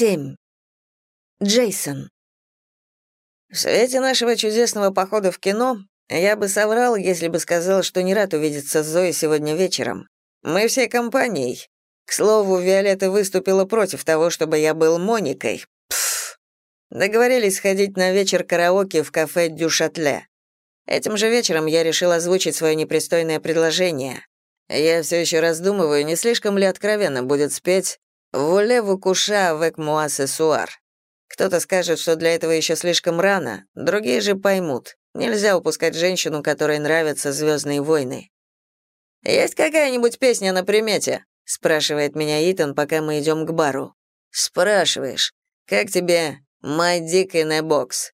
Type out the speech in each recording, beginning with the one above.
7. Джейсон. В свете нашего чудесного похода в кино я бы соврал, если бы сказал, что не рад увидеться с Зоей сегодня вечером. Мы всей компанией. К слову, Виолетта выступила против того, чтобы я был Моникой. Пф. Договорились сходить на вечер караоке в кафе «Дю Шатле». Этим же вечером я решил озвучить свое непристойное предложение. Я все еще раздумываю, не слишком ли откровенно будет спеть «Вуле-ву куша avec moi ce soir». Кто-то скажет, что для этого еще слишком рано, другие же поймут. Нельзя упускать женщину, которой нравятся «Звездные войны». «Есть какая-нибудь песня на примете?» — спрашивает меня Итан, пока мы идем к бару. «Спрашиваешь, как тебе «My Dick in a Box»?»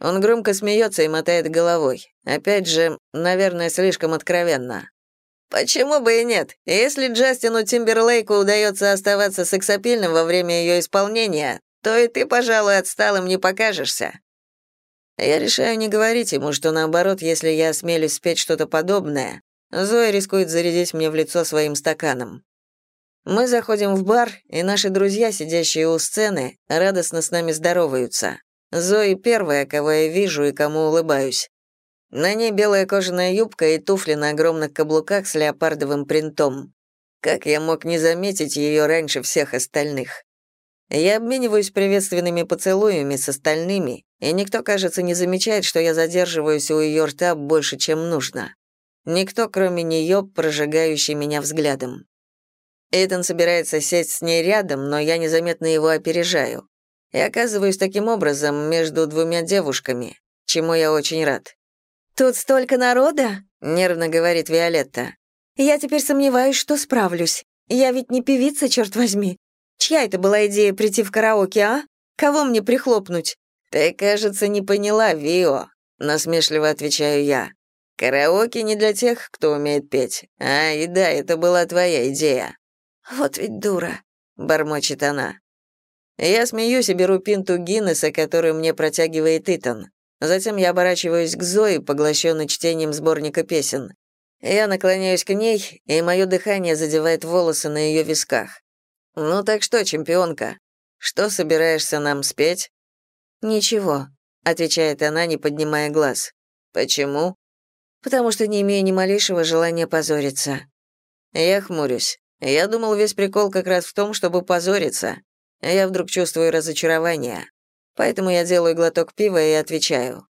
Он громко смеется и мотает головой. Опять же, наверное, слишком откровенно. Почему бы и нет? Если Джастину Тимберлейку удается оставаться сексапильным во время ее исполнения, то и ты, пожалуй, отсталым не покажешься. Я решаю не говорить ему, что наоборот, если я осмелюсь спеть что-то подобное, Зоя рискует зарядить мне в лицо своим стаканом. Мы заходим в бар, и наши друзья, сидящие у сцены, радостно с нами здороваются. Зои первая, кого я вижу и кому улыбаюсь. На ней белая кожаная юбка и туфли на огромных каблуках с леопардовым принтом. Как я мог не заметить ее раньше всех остальных? Я обмениваюсь приветственными поцелуями с остальными, и никто, кажется, не замечает, что я задерживаюсь у ее рта больше, чем нужно. Никто, кроме нее, прожигающий меня взглядом. Эйтон собирается сесть с ней рядом, но я незаметно его опережаю. И оказываюсь таким образом между двумя девушками, чему я очень рад. «Тут столько народа», — нервно говорит Виолетта. «Я теперь сомневаюсь, что справлюсь. Я ведь не певица, черт возьми. Чья это была идея прийти в караоке, а? Кого мне прихлопнуть?» «Ты, кажется, не поняла, Вио», — насмешливо отвечаю я. «Караоке не для тех, кто умеет петь. А, и да, это была твоя идея». «Вот ведь дура», — бормочет она. Я смеюсь и беру пинту Гиннесса, которую мне протягивает Итан. Затем я оборачиваюсь к Зое, поглощенной чтением сборника песен. Я наклоняюсь к ней, и мое дыхание задевает волосы на ее висках. «Ну так что, чемпионка, что собираешься нам спеть?» «Ничего», — отвечает она, не поднимая глаз. «Почему?» «Потому что не имею ни малейшего желания позориться». Я хмурюсь. Я думал, весь прикол как раз в том, чтобы позориться. Я вдруг чувствую разочарование. Поэтому я делаю глоток пива и отвечаю.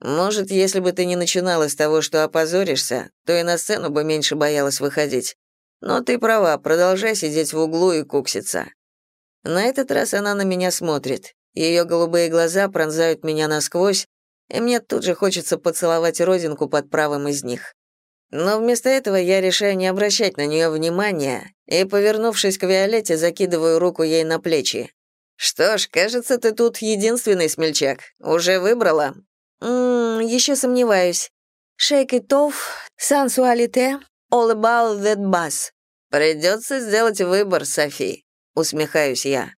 Может, если бы ты не начинала с того, что опозоришься, то и на сцену бы меньше боялась выходить. Но ты права, продолжай сидеть в углу и кукситься. На этот раз она на меня смотрит. Ее голубые глаза пронзают меня насквозь, и мне тут же хочется поцеловать родинку под правым из них. Но вместо этого я решаю не обращать на нее внимания и, повернувшись к Виолетте, закидываю руку ей на плечи. «Что ж, кажется, ты тут единственный смельчак. Уже выбрала?» «Ммм, еще сомневаюсь. Shake it off, sensualité, all about that bass». «Придется сделать выбор, Софи», — усмехаюсь я.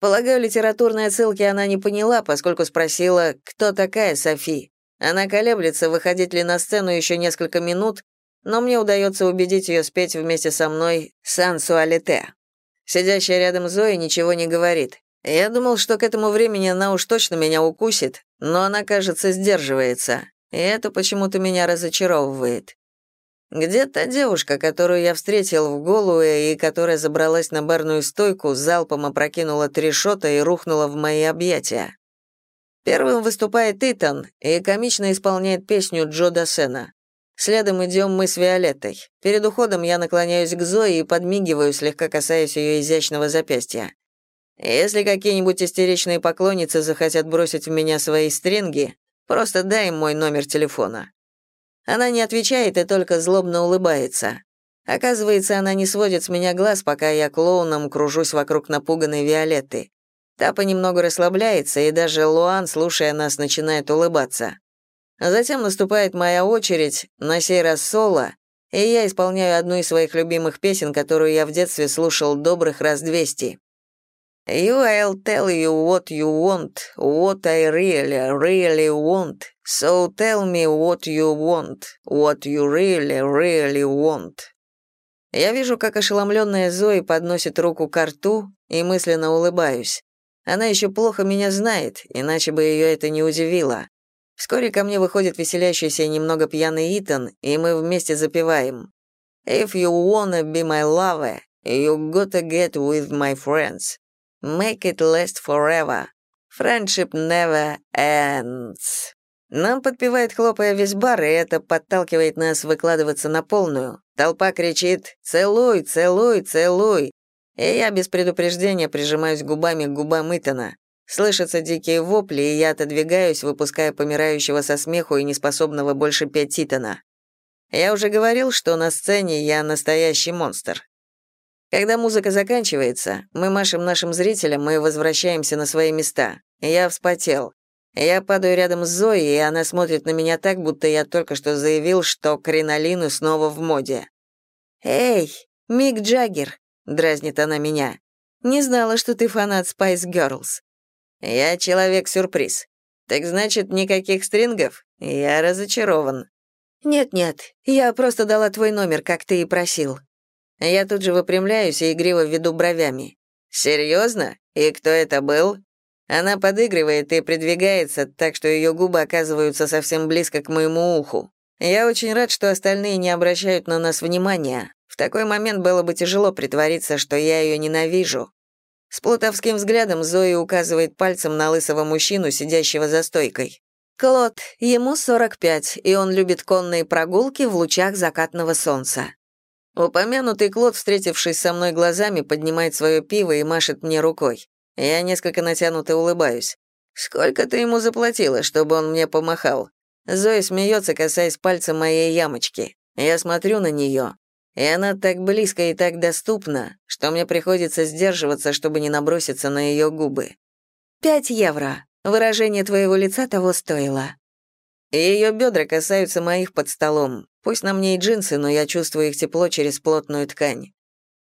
Полагаю, литературные отсылки она не поняла, поскольку спросила, кто такая Софи. Она колеблется, выходить ли на сцену еще несколько минут, но мне удается убедить ее спеть вместе со мной «Сансуалите». Сидящая рядом Зоя ничего не говорит. Я думал, что к этому времени она уж точно меня укусит, но она, кажется, сдерживается, и это почему-то меня разочаровывает. Где та девушка, которую я встретил в Голуэ и которая забралась на барную стойку, залпом опрокинула три шота и рухнула в мои объятия? Первым выступает Итан и комично исполняет песню Джо Досена. Следом идем мы с Виолеттой. Перед уходом я наклоняюсь к Зое и подмигиваю, слегка касаясь ее изящного запястья. Если какие-нибудь истеричные поклонницы захотят бросить в меня свои стринги, просто дай им мой номер телефона. Она не отвечает и только злобно улыбается. Оказывается, она не сводит с меня глаз, пока я клоуном кружусь вокруг напуганной Виолетты. Та понемногу расслабляется, и даже Луан, слушая нас, начинает улыбаться. А затем наступает моя очередь, на сей раз соло, и я исполняю одну из своих любимых песен, которую я в детстве слушал добрых раз двести. You, I'll tell you what you want, what I really, really want. So tell me what you want, what you really, really want. Я вижу, как ошеломленная Зои подносит руку к рту и мысленно улыбаюсь. Она еще плохо меня знает, иначе бы ее это не удивило. Вскоре ко мне выходит веселящийся и немного пьяный Итан, и мы вместе запеваем. «If you wanna be my lover, you gotta get with my friends. Make it last forever. Friendship never ends». Нам подпевает, хлопая весь бар, и это подталкивает нас выкладываться на полную. Толпа кричит «Целуй, целуй, целуй!» И я без предупреждения прижимаюсь губами к губам Итана. Слышатся дикие вопли, и я отодвигаюсь, выпуская помирающего со смеху и неспособного больше петь Титана. Я уже говорил, что на сцене я настоящий монстр. Когда музыка заканчивается, мы машем нашим зрителям и возвращаемся на свои места. Я вспотел. Я падаю рядом с Зоей, и она смотрит на меня так, будто я только что заявил, что кринолины снова в моде. «Эй, Мик Джаггер», — дразнит она меня. «Не знала, что ты фанат Spice Girls». «Я человек-сюрприз. Так значит, никаких стрингов? Я разочарован». «Нет-нет, я просто дала твой номер, как ты и просил». Я тут же выпрямляюсь и игриво веду бровями. «Серьезно? И кто это был?» Она подыгрывает и придвигается, так что ее губы оказываются совсем близко к моему уху. Я очень рад, что остальные не обращают на нас внимания. В такой момент было бы тяжело притвориться, что я ее ненавижу. С плутовским взглядом Зои указывает пальцем на лысого мужчину, сидящего за стойкой. «Клод, ему 45, и он любит конные прогулки в лучах закатного солнца». Упомянутый Клод, встретившись со мной глазами, поднимает свое пиво и машет мне рукой. Я несколько натянуто улыбаюсь. «Сколько ты ему заплатила, чтобы он мне помахал?» Зоя смеется, касаясь пальца моей ямочки. Я смотрю на нее. И она так близко и так доступна, что мне приходится сдерживаться, чтобы не наброситься на ее губы. «Пять евро. Выражение твоего лица того стоило». Ее бедра касаются моих под столом. Пусть на мне и джинсы, но я чувствую их тепло через плотную ткань.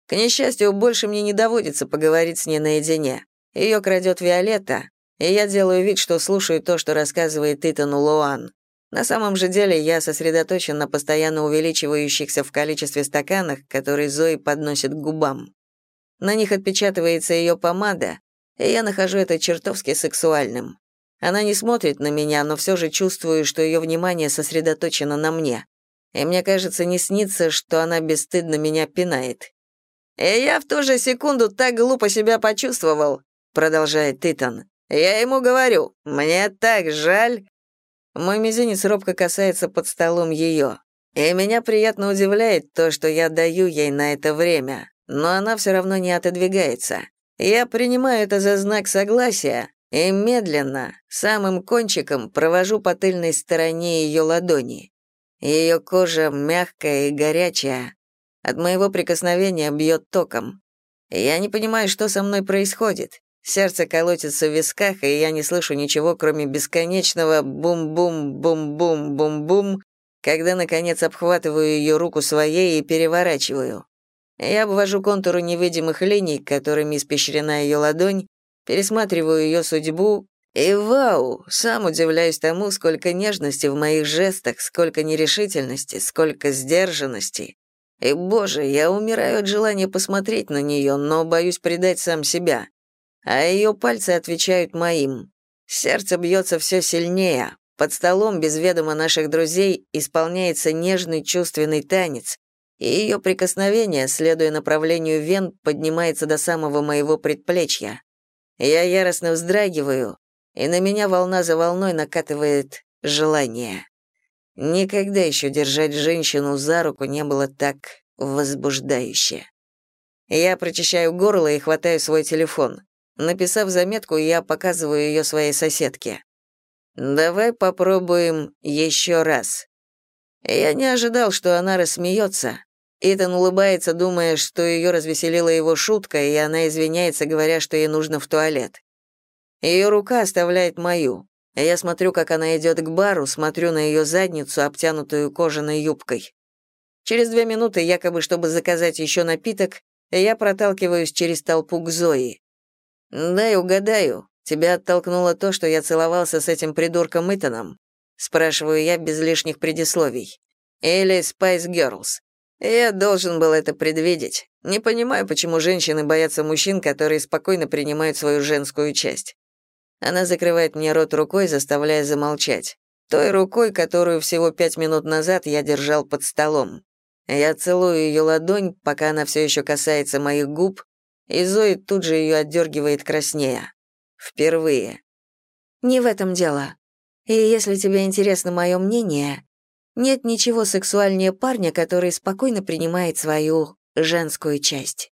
К несчастью, больше мне не доводится поговорить с ней наедине. Ее крадет Виолетта, и я делаю вид, что слушаю то, что рассказывает Итану Луан. На самом же деле я сосредоточен на постоянно увеличивающихся в количестве стаканах, которые Зои подносит к губам. На них отпечатывается ее помада, и я нахожу это чертовски сексуальным. Она не смотрит на меня, но все же чувствую, что ее внимание сосредоточено на мне. И мне кажется, не снится, что она бесстыдно меня пинает. «И я в ту же секунду так глупо себя почувствовал», — продолжает Титан. «Я ему говорю, мне так жаль, мой мизинец робко касается под столом ее. И меня приятно удивляет то, что я даю ей на это время, но она все равно не отодвигается. Я принимаю это за знак согласия и медленно, самым кончиком, провожу по тыльной стороне ее ладони. Ее кожа мягкая и горячая. От моего прикосновения бьет током. Я не понимаю, что со мной происходит. Сердце колотится в висках, и я не слышу ничего, кроме бесконечного бум-бум-бум-бум-бум-бум, когда, наконец, обхватываю ее руку своей и переворачиваю. Я обвожу контуры невидимых линий, которыми испещрена ее ладонь, пересматриваю ее судьбу, и вау, сам удивляюсь тому, сколько нежности в моих жестах, сколько нерешительности, сколько сдержанности. И, боже, я умираю от желания посмотреть на нее, но боюсь предать сам себя а ее пальцы отвечают моим. Сердце бьется все сильнее. Под столом без ведома наших друзей исполняется нежный чувственный танец, и ее прикосновение, следуя направлению вен, поднимается до самого моего предплечья. Я яростно вздрагиваю, и на меня волна за волной накатывает желание. Никогда еще держать женщину за руку не было так возбуждающе. Я прочищаю горло и хватаю свой телефон. Написав заметку, я показываю ее своей соседке. «Давай попробуем еще раз». Я не ожидал, что она рассмеется. Итан улыбается, думая, что ее развеселила его шутка, и она извиняется, говоря, что ей нужно в туалет. Ее рука оставляет мою. Я смотрю, как она идет к бару, смотрю на ее задницу, обтянутую кожаной юбкой. Через две минуты, якобы чтобы заказать еще напиток, я проталкиваюсь через толпу к Зои. «Дай угадаю, тебя оттолкнуло то, что я целовался с этим придурком Итаном?» Спрашиваю я без лишних предисловий. «Или Spice Girls?» Я должен был это предвидеть. Не понимаю, почему женщины боятся мужчин, которые спокойно принимают свою женскую часть. Она закрывает мне рот рукой, заставляя замолчать. Той рукой, которую всего пять минут назад я держал под столом. Я целую ее ладонь, пока она все еще касается моих губ, и Зои тут же ее отдергивает краснея. Впервые. Не в этом дело. И если тебе интересно мое мнение, нет ничего сексуальнее парня, который спокойно принимает свою женскую часть.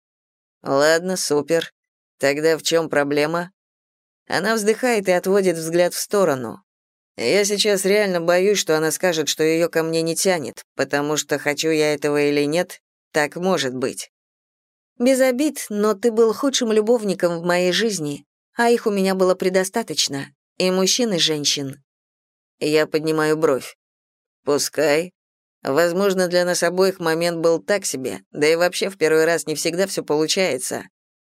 Ладно, супер. Тогда в чем проблема? Она вздыхает и отводит взгляд в сторону. Я сейчас реально боюсь, что она скажет, что ее ко мне не тянет, потому что хочу я этого или нет, так может быть. Без обид, но ты был худшим любовником в моей жизни, а их у меня было предостаточно, и мужчин, и женщин. Я поднимаю бровь. Пускай. Возможно, для нас обоих момент был так себе, да и вообще в первый раз не всегда все получается.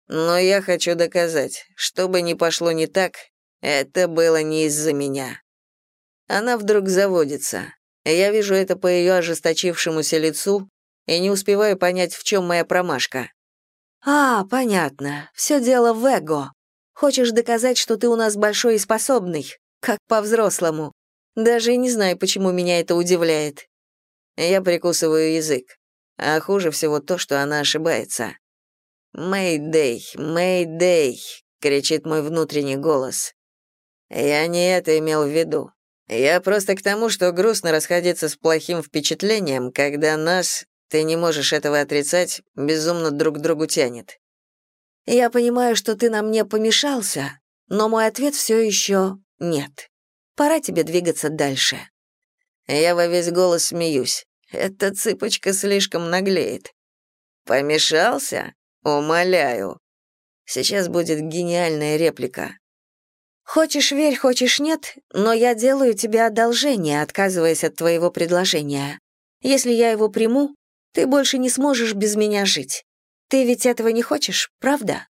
Но я хочу доказать, что бы ни пошло не так, это было не из-за меня. Она вдруг заводится. Я вижу это по ее ожесточившемуся лицу и не успеваю понять, в чем моя промашка. «А, понятно. Все дело в эго. Хочешь доказать, что ты у нас большой и способный, как по-взрослому. Даже не знаю, почему меня это удивляет». Я прикусываю язык. А хуже всего то, что она ошибается. «Мэйдэй, Мэйдэй!» — кричит мой внутренний голос. Я не это имел в виду. Я просто к тому, что грустно расходиться с плохим впечатлением, когда нас, ты не можешь этого отрицать, безумно друг к другу тянет. Я понимаю, что ты на мне помешался, но мой ответ все еще нет. Пора тебе двигаться дальше. Я во весь голос смеюсь. Эта цыпочка слишком наглеет. Помешался? Умоляю. Сейчас будет гениальная реплика. Хочешь верь, хочешь нет, но я делаю тебе одолжение, отказываясь от твоего предложения. Если я его приму, ты больше не сможешь без меня жить. Ты ведь этого не хочешь, правда?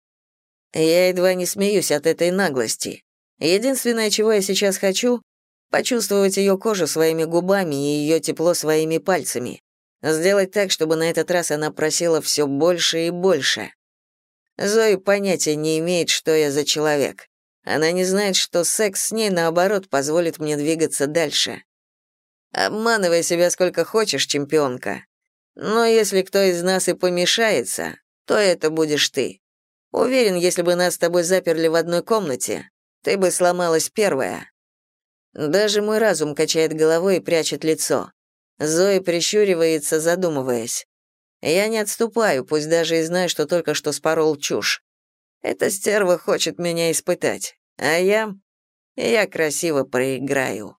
Я едва не смеюсь от этой наглости. Единственное, чего я сейчас хочу, почувствовать ее кожу своими губами и ее тепло своими пальцами. Сделать так, чтобы на этот раз она просила все больше и больше. Зои понятия не имеет, что я за человек. Она не знает, что секс с ней, наоборот, позволит мне двигаться дальше. Обманывай себя сколько хочешь, чемпионка. Но если кто из нас и помешается, то это будешь ты. Уверен, если бы нас с тобой заперли в одной комнате, ты бы сломалась первая. Даже мой разум качает головой и прячет лицо. Зои прищуривается, задумываясь. Я не отступаю, пусть даже и знаю, что только что спорол чушь. Эта стерва хочет меня испытать, а я... я красиво проиграю».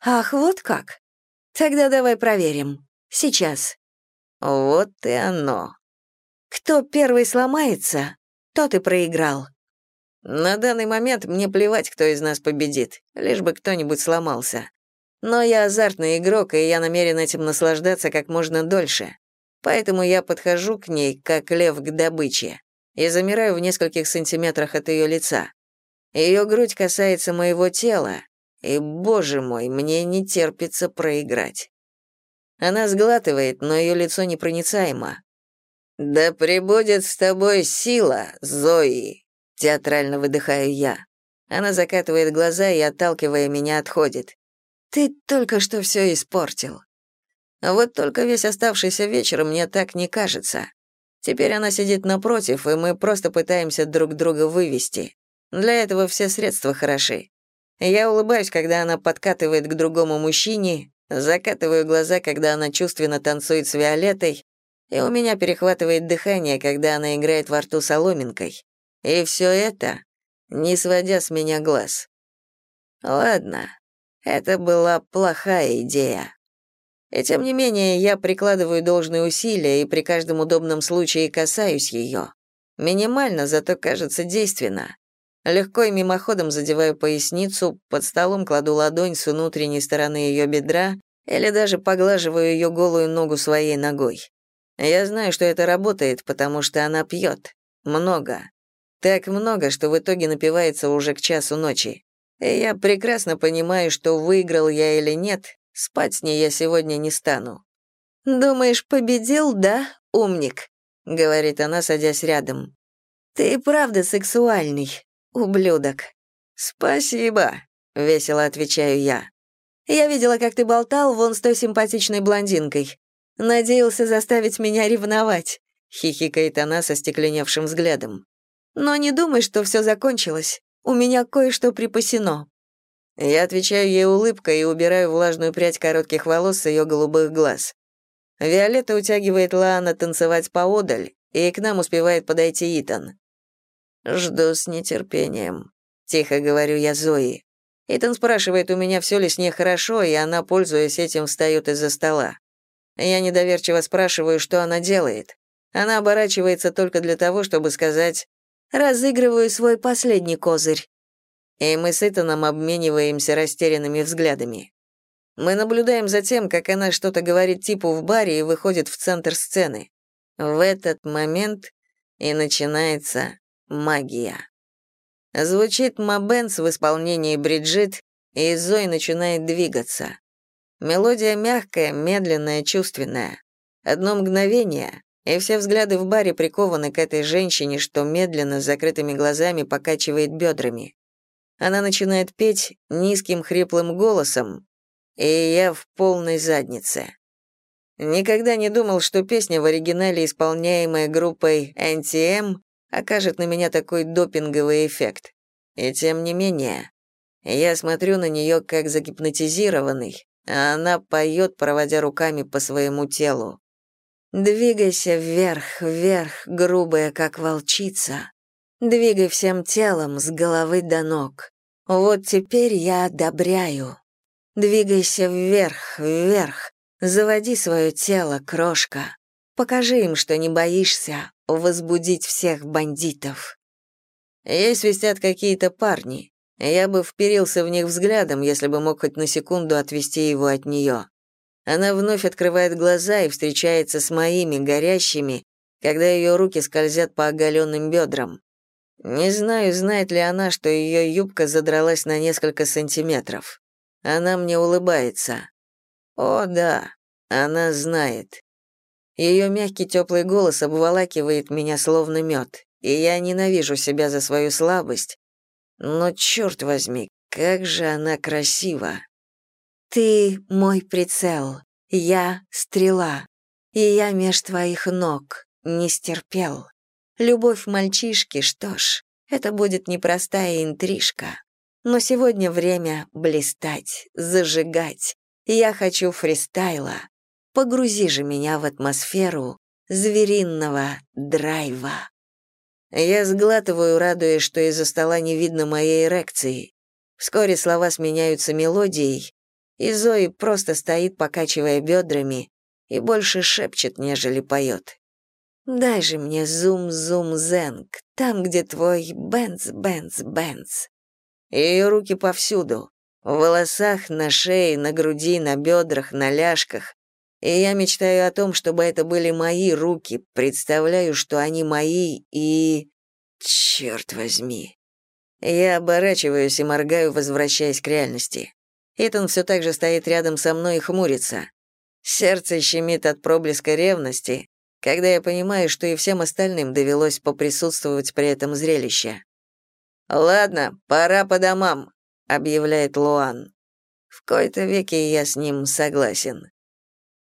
«Ах, вот как? Тогда давай проверим. Сейчас». «Вот и оно». «Кто первый сломается, тот и проиграл». «На данный момент мне плевать, кто из нас победит, лишь бы кто-нибудь сломался. Но я азартный игрок, и я намерен этим наслаждаться как можно дольше. Поэтому я подхожу к ней, как лев к добыче и замираю в нескольких сантиметрах от ее лица. Ее грудь касается моего тела, и, боже мой, мне не терпится проиграть. Она сглатывает, но ее лицо непроницаемо. «Да пребудет с тобой сила, Зои!» — театрально выдыхаю я. Она закатывает глаза и, отталкивая меня, отходит. «Ты только что все испортил». Вот только весь оставшийся вечер мне так не кажется. Теперь она сидит напротив, и мы просто пытаемся друг друга вывести. Для этого все средства хороши. Я улыбаюсь, когда она подкатывает к другому мужчине, закатываю глаза, когда она чувственно танцует с Виолеттой, и у меня перехватывает дыхание, когда она играет во рту соломинкой. И все это, не сводя с меня глаз. Ладно, это была плохая идея. И тем не менее, я прикладываю должные усилия и при каждом удобном случае касаюсь ее. Минимально, зато кажется действенно. Легко и мимоходом задеваю поясницу, под столом кладу ладонь с внутренней стороны ее бедра или даже поглаживаю ее голую ногу своей ногой. Я знаю, что это работает, потому что она пьет. Много. Так много, что в итоге напивается уже к часу ночи. И я прекрасно понимаю, что выиграл я или нет, Спать с ней я сегодня не стану. «Думаешь, победил, да, умник?» — говорит она, садясь рядом. «Ты правда сексуальный, ублюдок». «Спасибо», — весело отвечаю я. «Я видела, как ты болтал вон с той симпатичной блондинкой. Надеялся заставить меня ревновать», — хихикает она со стекленевшим взглядом. «Но не думай, что все закончилось. У меня кое-что припасено». Я отвечаю ей улыбкой и убираю влажную прядь коротких волос с ее голубых глаз. Виолетта утягивает Лаана танцевать поодаль, и к нам успевает подойти Итан. «Жду с нетерпением», — тихо говорю я Зои. Итан спрашивает у меня, все ли с ней хорошо, и она, пользуясь этим, встает из-за стола. Я недоверчиво спрашиваю, что она делает. Она оборачивается только для того, чтобы сказать «разыгрываю свой последний козырь». И мы с Итаном обмениваемся растерянными взглядами. Мы наблюдаем за тем, как она что-то говорит типу в баре и выходит в центр сцены. В этот момент и начинается магия. Звучит Мабенс в исполнении Бриджит, и Зои начинает двигаться. Мелодия мягкая, медленная, чувственная. Одно мгновение, и все взгляды в баре прикованы к этой женщине, что медленно, с закрытыми глазами, покачивает бедрами. Она начинает петь низким хриплым голосом, и я в полной заднице. Никогда не думал, что песня в оригинале, исполняемая группой NTM, окажет на меня такой допинговый эффект. И тем не менее, я смотрю на нее как загипнотизированный, а она поет, проводя руками по своему телу. «Двигайся вверх, вверх, грубая, как волчица. Двигай всем телом с головы до ног. Вот теперь я одобряю. Двигайся вверх, вверх. Заводи свое тело, крошка. Покажи им, что не боишься возбудить всех бандитов. Ей свистят какие-то парни. Я бы вперился в них взглядом, если бы мог хоть на секунду отвести его от нее. Она вновь открывает глаза и встречается с моими, горящими, когда ее руки скользят по оголенным бедрам. Не знаю, знает ли она, что ее юбка задралась на несколько сантиметров. Она мне улыбается. О, да, она знает. Ее мягкий теплый голос обволакивает меня словно мед, и я ненавижу себя за свою слабость. Но черт возьми, как же она красива. Ты мой прицел, я стрела, и я меж твоих ног не стерпел. Любовь мальчишки, что ж, это будет непростая интрижка. Но сегодня время блистать, зажигать, я хочу фристайла. Погрузи же меня в атмосферу звериного драйва. Я сглатываю, радуясь, что из-за стола не видно моей эрекции. Вскоре слова сменяются мелодией, и Зои просто стоит, покачивая бедрами, и больше шепчет, нежели поет. «Дай же мне зум-зум-зенг, там, где твой бенц-бенц-бенц». Ее руки повсюду, в волосах, на шее, на груди, на бедрах, на ляжках. И я мечтаю о том, чтобы это были мои руки, представляю, что они мои, и... Черт возьми. Я оборачиваюсь и моргаю, возвращаясь к реальности. Итан все так же стоит рядом со мной и хмурится. Сердце щемит от проблеска ревности, когда я понимаю, что и всем остальным довелось поприсутствовать при этом зрелище. «Ладно, пора по домам», объявляет Луан. В кои-то веке я с ним согласен.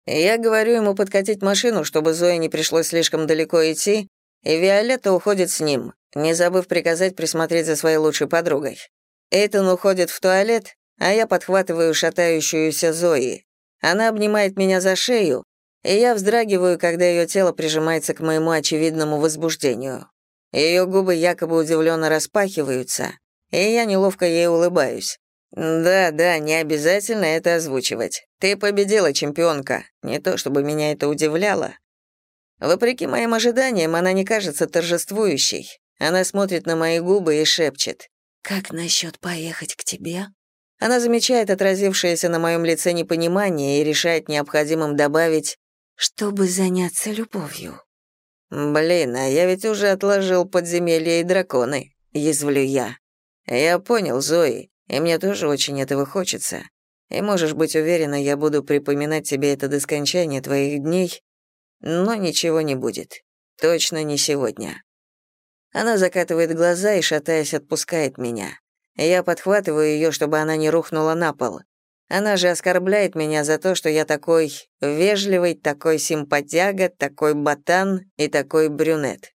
Я говорю ему подкатить машину, чтобы Зое не пришлось слишком далеко идти, и Виолетта уходит с ним, не забыв приказать присмотреть за своей лучшей подругой. Эйтон уходит в туалет, а я подхватываю шатающуюся Зои. Она обнимает меня за шею, и я вздрагиваю, когда ее тело прижимается к моему очевидному возбуждению. Ее губы якобы удивленно распахиваются, и я неловко ей улыбаюсь. «Да, да, не обязательно это озвучивать. Ты победила, чемпионка. Не то чтобы меня это удивляло». Вопреки моим ожиданиям, она не кажется торжествующей. Она смотрит на мои губы и шепчет. «Как насчет поехать к тебе?» Она замечает отразившееся на моем лице непонимание и решает необходимым добавить «чтобы заняться любовью». «Блин, а я ведь уже отложил подземелья и драконы», — язвлю я. «Я понял, Зои, и мне тоже очень этого хочется. И можешь быть уверена, я буду припоминать тебе это до скончания твоих дней, но ничего не будет. Точно не сегодня. Она закатывает глаза и, шатаясь, отпускает меня. Я подхватываю ее, чтобы она не рухнула на пол. Она же оскорбляет меня за то, что я такой вежливый, такой симпатяга, такой ботан и такой брюнет.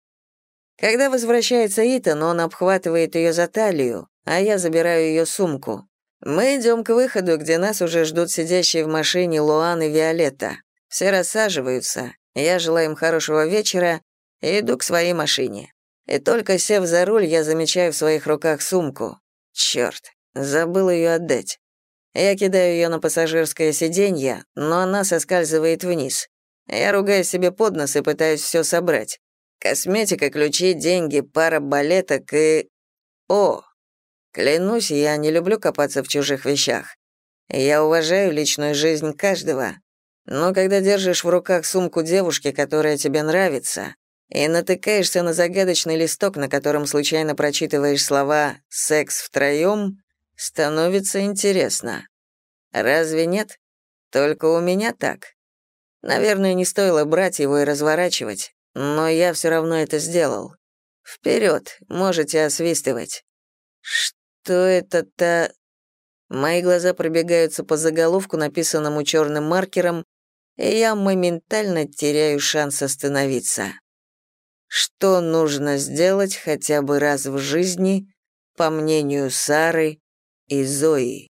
Когда возвращается Итан, он обхватывает ее за талию, а я забираю ее сумку. Мы идем к выходу, где нас уже ждут сидящие в машине Луан и Виолетта. Все рассаживаются, я желаю им хорошего вечера и иду к своей машине. И только сев за руль, я замечаю в своих руках сумку. Черт, забыл ее отдать. Я кидаю ее на пассажирское сиденье, но она соскальзывает вниз. Я ругаю себе под нос и пытаюсь все собрать. Косметика, ключи, деньги, пара балеток и... О! Клянусь, я не люблю копаться в чужих вещах. Я уважаю личную жизнь каждого. Но когда держишь в руках сумку девушки, которая тебе нравится, и натыкаешься на загадочный листок, на котором случайно прочитываешь слова «секс втроём», становится интересно. Разве нет? Только у меня так. Наверное, не стоило брать его и разворачивать, но я все равно это сделал. Вперед, можете освистывать. Что это-то... Мои глаза пробегаются по заголовку, написанному черным маркером, и я моментально теряю шанс остановиться. Что нужно сделать хотя бы раз в жизни, по мнению Сары и Зои?